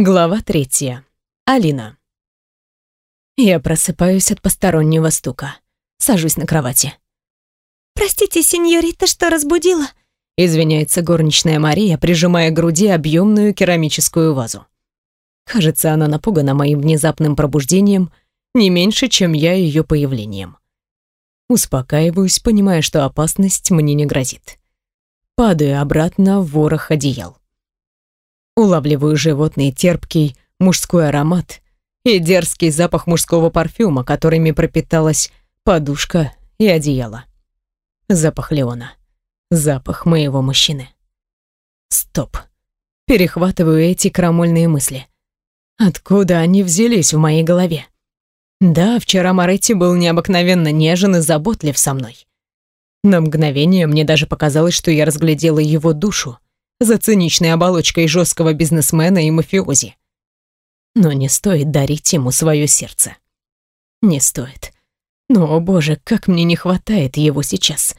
Глава третья. Алина. Я просыпаюсь от постороннего стука. Сажусь на кровати. «Простите, сеньорита, что разбудила?» Извиняется горничная Мария, прижимая к груди объемную керамическую вазу. Кажется, она напугана моим внезапным пробуждением не меньше, чем я ее появлением. Успокаиваюсь, понимая, что опасность мне не грозит. Падаю обратно в ворох одеял. Улавливаю животный терпкий мужской аромат и дерзкий запах мужского парфюма, которыми пропиталась подушка и одеяло. Запах Леона. Запах моего мужчины. Стоп. Перехватываю эти крамольные мысли. Откуда они взялись в моей голове? Да, вчера Моретти был необыкновенно нежен и заботлив со мной. На мгновение мне даже показалось, что я разглядела его душу, за циничной оболочкой жесткого бизнесмена и мафиози. Но не стоит дарить ему свое сердце. Не стоит. Но, о боже, как мне не хватает его сейчас.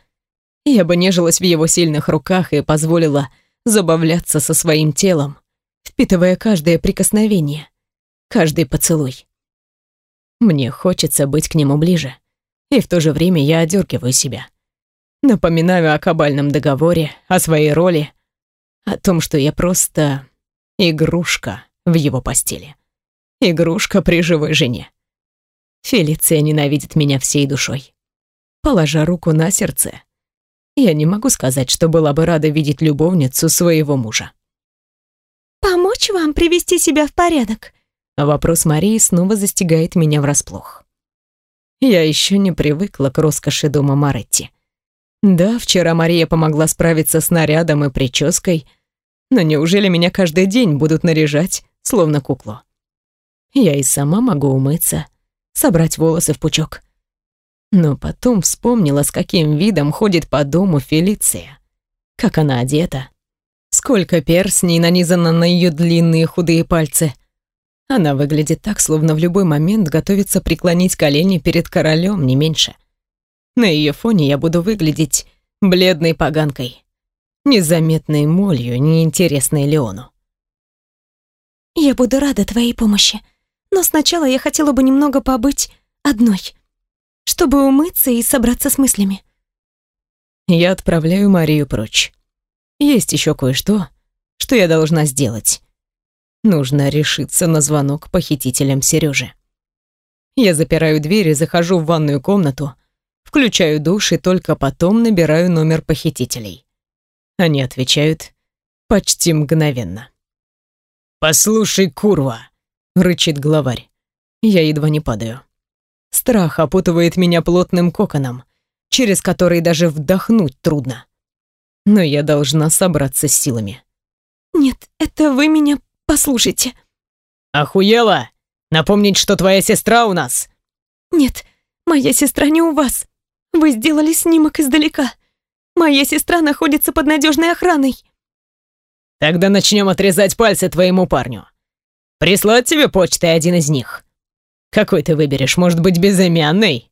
Я бы нежилась в его сильных руках и позволила забавляться со своим телом, впитывая каждое прикосновение, каждый поцелуй. Мне хочется быть к нему ближе, и в то же время я одергиваю себя. Напоминаю о кабальном договоре, о своей роли, о том, что я просто игрушка в его постели. Игрушка при живой жене. Фелиция ненавидит меня всей душой. Положа руку на сердце, я не могу сказать, что была бы рада видеть любовницу своего мужа. «Помочь вам привести себя в порядок?» Вопрос Марии снова застигает меня врасплох. Я еще не привыкла к роскоши дома Маретти. Да, вчера Мария помогла справиться с нарядом и прической, но неужели меня каждый день будут наряжать, словно куклу? Я и сама могу умыться, собрать волосы в пучок. Но потом вспомнила, с каким видом ходит по дому Фелиция. Как она одета. Сколько перстней нанизано на ее длинные худые пальцы. Она выглядит так, словно в любой момент готовится преклонить колени перед королем, не меньше. На ее фоне я буду выглядеть бледной поганкой незаметной молью, неинтересной Леону. «Я буду рада твоей помощи, но сначала я хотела бы немного побыть одной, чтобы умыться и собраться с мыслями». Я отправляю Марию прочь. Есть еще кое-что, что я должна сделать. Нужно решиться на звонок похитителям Сережи. Я запираю дверь и захожу в ванную комнату, включаю душ и только потом набираю номер похитителей. Они отвечают почти мгновенно. «Послушай, курва!» — рычит главарь. Я едва не падаю. Страх опутывает меня плотным коконом, через который даже вдохнуть трудно. Но я должна собраться с силами. «Нет, это вы меня послушайте». «Охуела? Напомнить, что твоя сестра у нас?» «Нет, моя сестра не у вас. Вы сделали снимок издалека. Моя сестра находится под надежной охраной. Тогда начнем отрезать пальцы твоему парню. Прислать тебе почтой один из них. Какой ты выберешь, может быть, безымянный?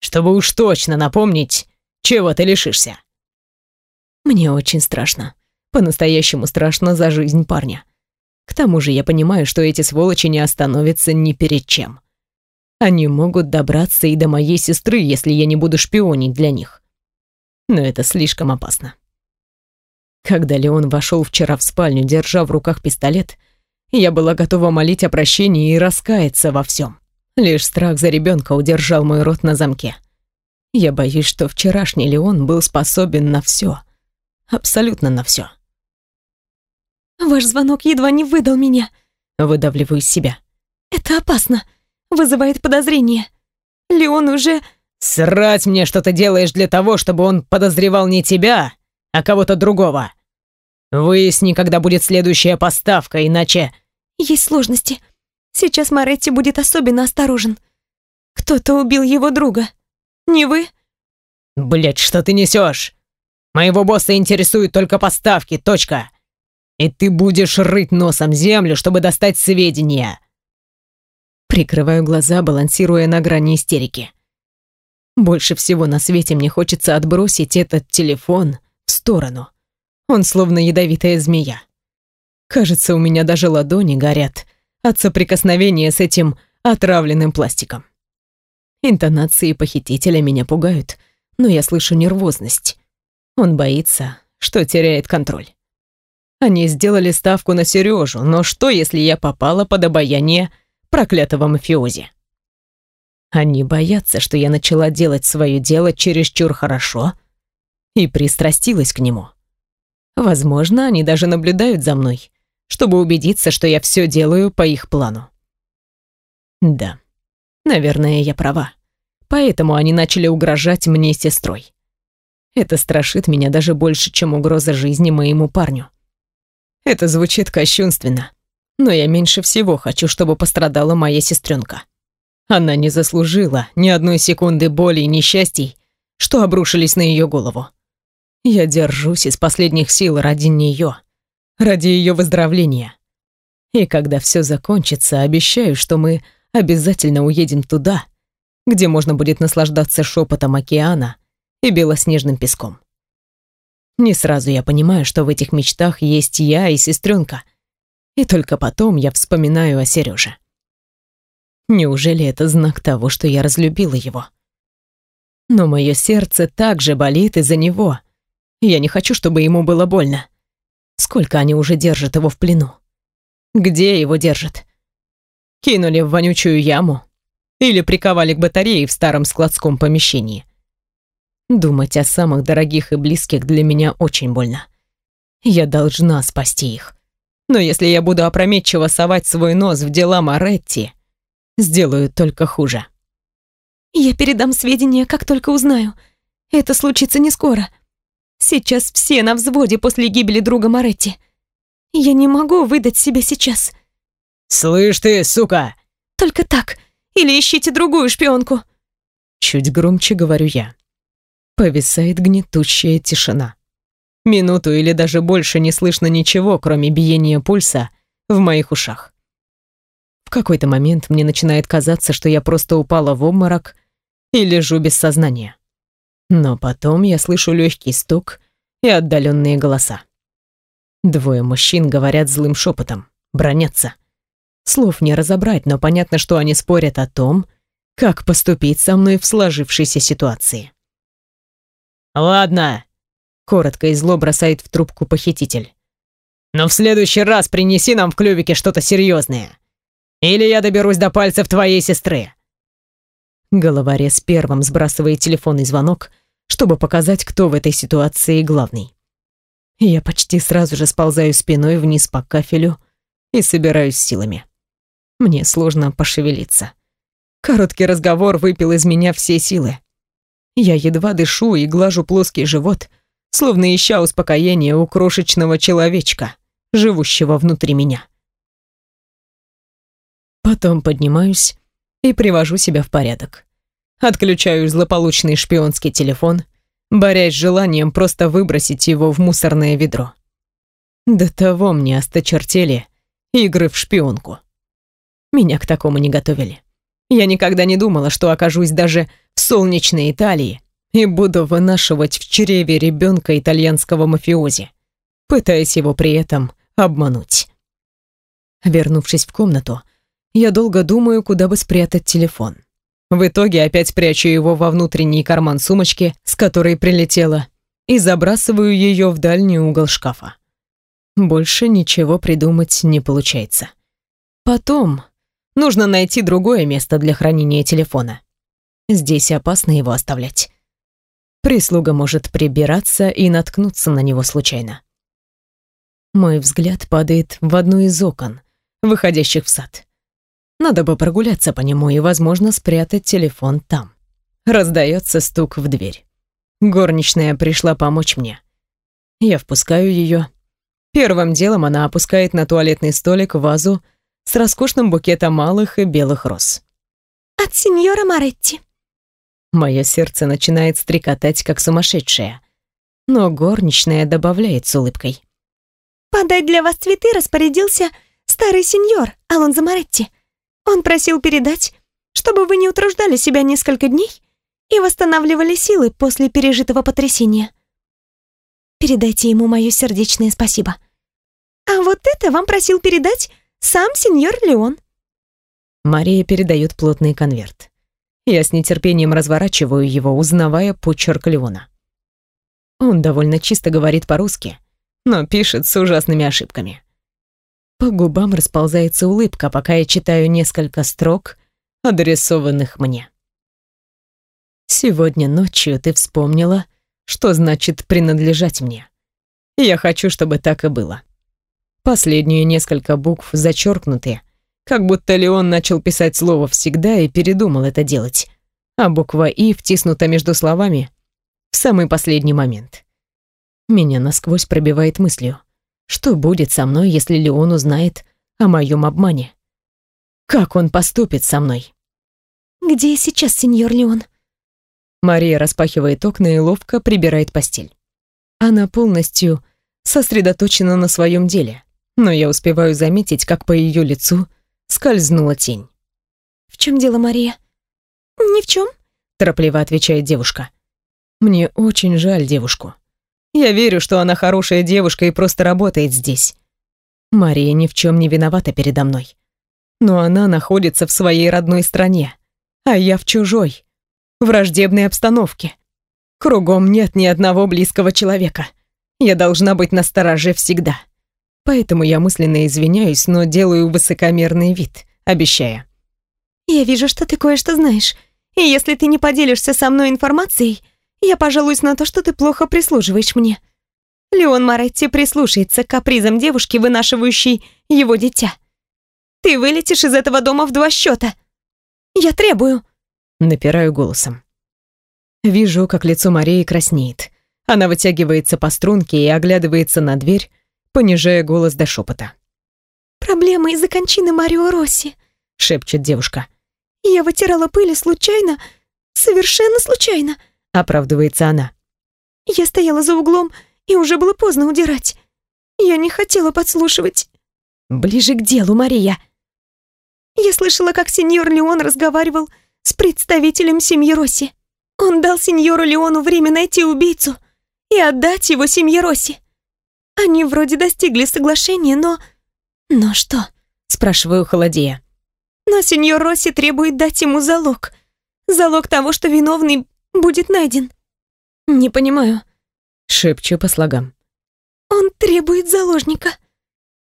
Чтобы уж точно напомнить, чего ты лишишься. Мне очень страшно. По-настоящему страшно за жизнь парня. К тому же я понимаю, что эти сволочи не остановятся ни перед чем. Они могут добраться и до моей сестры, если я не буду шпионить для них но это слишком опасно. Когда Леон вошел вчера в спальню, держа в руках пистолет, я была готова молить о прощении и раскаяться во всем. Лишь страх за ребенка удержал мой рот на замке. Я боюсь, что вчерашний Леон был способен на все, абсолютно на все. «Ваш звонок едва не выдал меня», — выдавливаю из себя. «Это опасно, вызывает подозрение. Леон уже...» «Срать мне, что ты делаешь для того, чтобы он подозревал не тебя, а кого-то другого. Выясни, когда будет следующая поставка, иначе...» «Есть сложности. Сейчас Моретти будет особенно осторожен. Кто-то убил его друга. Не вы?» Блять, что ты несешь? Моего босса интересуют только поставки, точка. И ты будешь рыть носом землю, чтобы достать сведения». Прикрываю глаза, балансируя на грани истерики. Больше всего на свете мне хочется отбросить этот телефон в сторону. Он словно ядовитая змея. Кажется, у меня даже ладони горят от соприкосновения с этим отравленным пластиком. Интонации похитителя меня пугают, но я слышу нервозность. Он боится, что теряет контроль. Они сделали ставку на Сережу, но что, если я попала под обаяние проклятого мафиози? Они боятся, что я начала делать свое дело чересчур хорошо и пристрастилась к нему. Возможно, они даже наблюдают за мной, чтобы убедиться, что я все делаю по их плану. Да, наверное, я права. Поэтому они начали угрожать мне сестрой. Это страшит меня даже больше, чем угроза жизни моему парню. Это звучит кощунственно, но я меньше всего хочу, чтобы пострадала моя сестренка. Она не заслужила ни одной секунды боли и несчастий, что обрушились на ее голову. Я держусь из последних сил ради нее, ради ее выздоровления. И когда все закончится, обещаю, что мы обязательно уедем туда, где можно будет наслаждаться шепотом океана и белоснежным песком. Не сразу я понимаю, что в этих мечтах есть я и сестренка, и только потом я вспоминаю о Сереже. Неужели это знак того, что я разлюбила его? Но мое сердце также болит из-за него. Я не хочу, чтобы ему было больно. Сколько они уже держат его в плену? Где его держат? Кинули в вонючую яму? Или приковали к батарее в старом складском помещении? Думать о самых дорогих и близких для меня очень больно. Я должна спасти их. Но если я буду опрометчиво совать свой нос в дела Моретти, сделаю только хуже. Я передам сведения, как только узнаю. Это случится не скоро. Сейчас все на взводе после гибели друга Моретти. Я не могу выдать себя сейчас. «Слышь ты, сука!» «Только так. Или ищите другую шпионку». Чуть громче говорю я. Повисает гнетущая тишина. Минуту или даже больше не слышно ничего, кроме биения пульса в моих ушах. В какой-то момент мне начинает казаться, что я просто упала в обморок и лежу без сознания. Но потом я слышу легкий стук и отдаленные голоса. Двое мужчин говорят злым шепотом, бронятся. Слов не разобрать, но понятно, что они спорят о том, как поступить со мной в сложившейся ситуации. «Ладно», — коротко и зло бросает в трубку похититель. «Но в следующий раз принеси нам в клювике что-то серьезное. Или я доберусь до пальцев твоей сестры». Головорез первым сбрасывает телефонный звонок, чтобы показать, кто в этой ситуации главный. Я почти сразу же сползаю спиной вниз по кафелю и собираюсь силами. Мне сложно пошевелиться. Короткий разговор выпил из меня все силы. Я едва дышу и глажу плоский живот, словно ища успокоения у крошечного человечка, живущего внутри меня. Потом поднимаюсь и привожу себя в порядок. Отключаю злополучный шпионский телефон, борясь с желанием просто выбросить его в мусорное ведро. До того мне осточертели игры в шпионку. Меня к такому не готовили. Я никогда не думала, что окажусь даже в солнечной Италии и буду вынашивать в чреве ребенка итальянского мафиози, пытаясь его при этом обмануть. Вернувшись в комнату, я долго думаю, куда бы спрятать телефон. В итоге опять прячу его во внутренний карман сумочки, с которой прилетела, и забрасываю ее в дальний угол шкафа. Больше ничего придумать не получается. Потом нужно найти другое место для хранения телефона. Здесь опасно его оставлять. Прислуга может прибираться и наткнуться на него случайно. Мой взгляд падает в одно из окон, выходящих в сад. Надо бы прогуляться по нему и, возможно, спрятать телефон там. Раздается стук в дверь. Горничная пришла помочь мне. Я впускаю ее. Первым делом она опускает на туалетный столик вазу с роскошным букетом малых и белых роз. «От сеньора Маретти». Мое сердце начинает стрекотать, как сумасшедшее. Но горничная добавляет с улыбкой. «Подать для вас цветы распорядился старый сеньор Алонзо Маретти. Он просил передать, чтобы вы не утруждали себя несколько дней и восстанавливали силы после пережитого потрясения. Передайте ему мое сердечное спасибо. А А вот это вам просил передать сам сеньор Леон. Мария передает плотный конверт. Я с нетерпением разворачиваю его, узнавая почерк Леона. Он довольно чисто говорит по-русски, но пишет с ужасными ошибками. По губам расползается улыбка, пока я читаю несколько строк, адресованных мне. «Сегодня ночью ты вспомнила, что значит принадлежать мне. Я хочу, чтобы так и было». Последние несколько букв зачеркнуты, как будто Леон начал писать слово «всегда» и передумал это делать, а буква «и» втиснута между словами в самый последний момент. Меня насквозь пробивает мыслью. Что будет со мной, если Леон узнает о моем обмане? Как он поступит со мной? «Где сейчас сеньор Леон?» Мария распахивает окна и ловко прибирает постель. Она полностью сосредоточена на своем деле, но я успеваю заметить, как по ее лицу скользнула тень. «В чем дело, Мария?» «Ни в чем», — торопливо отвечает девушка. «Мне очень жаль девушку. Я верю, что она хорошая девушка и просто работает здесь. Мария ни в чем не виновата передо мной. Но она находится в своей родной стране, а я в чужой, враждебной обстановке. Кругом нет ни одного близкого человека. Я должна быть настороже всегда. Поэтому я мысленно извиняюсь, но делаю высокомерный вид, обещая. «Я вижу, что ты кое-что знаешь. И если ты не поделишься со мной информацией, я пожалуюсь на то, что ты плохо прислуживаешь мне. Леон Моретти прислушается к капризам девушки, вынашивающей его дитя. Ты вылетишь из этого дома в два счета. Я требую. Напираю голосом. Вижу, как лицо Марии краснеет. Она вытягивается по струнке и оглядывается на дверь, понижая голос до шепота. «Проблема из-за кончины Марио Росси», — шепчет девушка. «Я вытирала пыль случайно, совершенно случайно оправдывается она. Я стояла за углом, и уже было поздно удирать. Я не хотела подслушивать. Ближе к делу, Мария. Я слышала, как сеньор Леон разговаривал с представителем семьи Росси. Он дал сеньору Леону время найти убийцу и отдать его семье Росси. Они вроде достигли соглашения, но... Но что? Спрашиваю холодея. Но сеньор Росси требует дать ему залог. Залог того, что виновный будет найден. Не понимаю. Шепчу по слогам. Он требует заложника.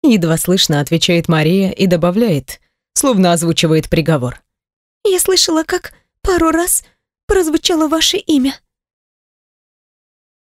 Едва слышно отвечает Мария и добавляет, словно озвучивает приговор. Я слышала, как пару раз прозвучало ваше имя.